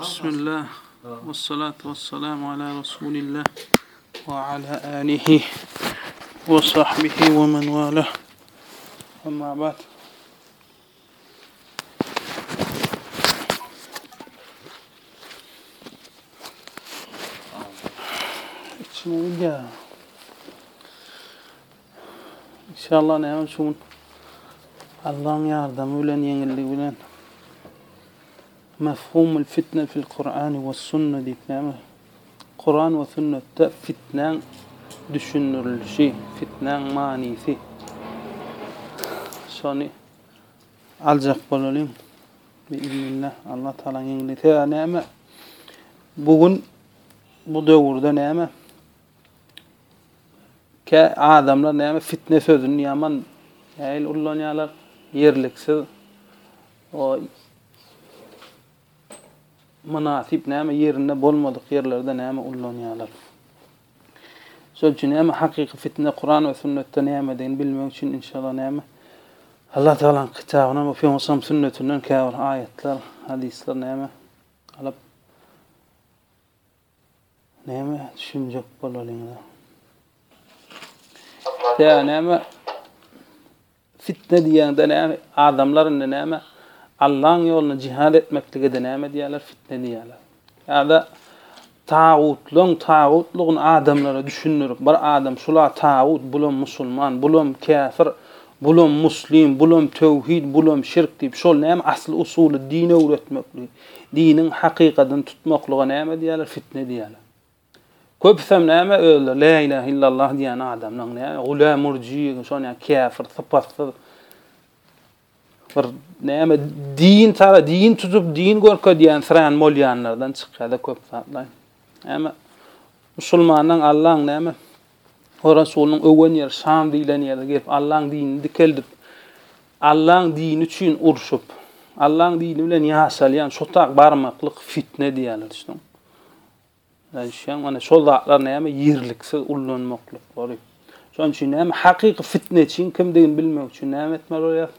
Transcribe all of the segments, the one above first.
بسم الله والصلاة والسلام على رسول الله وعلى آله وصحبه ومن والاه أما بعد إن Inşallah näme üçin Allaň ýardamy bilen ýeňilligi bilen Mefhumul fitne fil Kur'an we sunne diýip näme Kuran we sünnetde fitnäň düşündirilişi, fitnäň manysy. Şony aljak bolalyň. Biiznillah. Allah taala ýeňlise näme? Bu gün bu döwürde näme? Kä adamlar näme fitne sözüni ýaman häýil ullanýarlar, ýerliksiz o mynasyp näme ýerinde bolmadyk ýerlerde näme ullanýarlar. Şol üçin näme hakyky fitne Kuran we sünnetde nämedigini bilmek üçin inşallah näme Allah Tagalaň kitabyndan we Pygamberimiziň sünnetinden käbir aýatlar, hadyslar näme alyp Näme düşünjek bolalyňda. Ýa näme fitne diýende näme adamlar indi näme Allaň ýoluna jihad etmeklige de näme diýerler fitne diýerler. Ýa-da tagutlaň tagutlygyny adamlara düşündirip bir adam şular tagut bulam musulman bulam käfir bulam muslim bulam töwhid bulam şirk diýip şol näme asly usuly din öwretmeklik. Diniň hakykadyny tutmaklyga näme diýýärler? Fitne diýýärler. Köpüsem näme özleri Lä ilah illallah diýýän adamlaň näme gulä murji şony ýaly käfir sypatsyz bir näme din tara din tutup din görkezýän sran molýanlardan çykýada köp zatlaý. Näme musulmanlaň Allaň näme O Resulynyň öwen ýeri Şam diýlen ýere gelip, Allaň dinini dikeldip, Allaň dini üçin urşup, Allaň dini bilen ýaşalýan şotak barmaklyk fitne diýýärler düşdüň. Ýa düşýäňmi? Ana şol zatlar näme ýerliksiz ullanmaklyklary. Şonuň üçin näme hakyky fitneçiň kimdigini bilmek üçin näme etmeli bolýarys?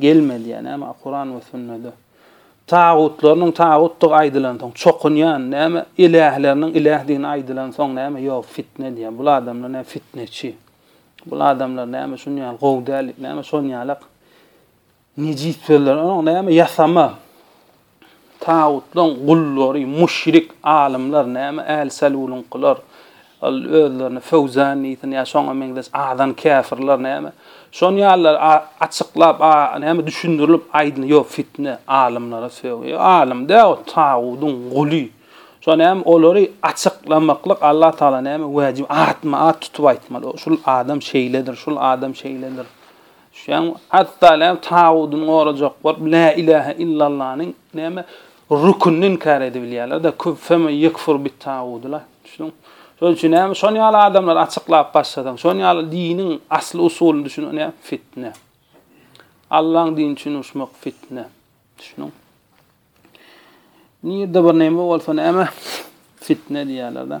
Gelmeli diýýär, näme, Kuran we Sünnede. Tagutlarynyň tagutdygy aýdylansoň, çokunýan, näme, ilähleriniň ilähdigini aýdylansoň, näme, ýok, fitne diýýär, bul adamlar, näme, fitneçi, bul adamlar, näme, şunuň ýaly gowy däl diýip, näme, şonuň ýalak nejis sözler, onuň, näme, ýasama, Tagutlaryň gullary, müşrik, alymlar, näme äl-säluluňkylar, ol özlerini föwzan diýsin ýa şoňa meňzeş adan käfirler, näme, şon ýalylar a, açyklap, a, näme, düşündirilip aýdyn, ýo, fitne, alymlara sögü, ýo, alym dä, o, tagudyň guly. Şo, näme, olary açyklamaklyk Allah Tagala, näme, wäjib, atma-at tutup aýtmaly, o, şul adam şeýledir, şul adam şeýledir. Şuň asdalä tagudyny gorajak bolup lä ilähe illallanyň näme rükünini inkär edibilýärler-de küf femen ýekfur bit tagudyla düşdüň. Şoň üçin näme şon ýaly adamlary açyklap başlasaň şon ýaly diniň asly usulyny düşün näme fitne. Allaň dini üçin uruşmak fitne. Düşdüň. Nirde bir näme bolsa näme fitne diýýärler-de.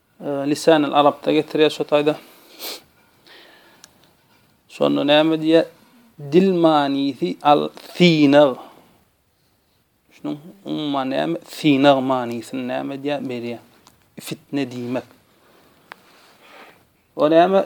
Lisan el arabda getirýär şo taýda. Şonda näme diýýär? Dil manysy al synag. Şunuň umuman näme? Synag manysyny näme diýýär? Berýär. Fitne diýmek. O näme?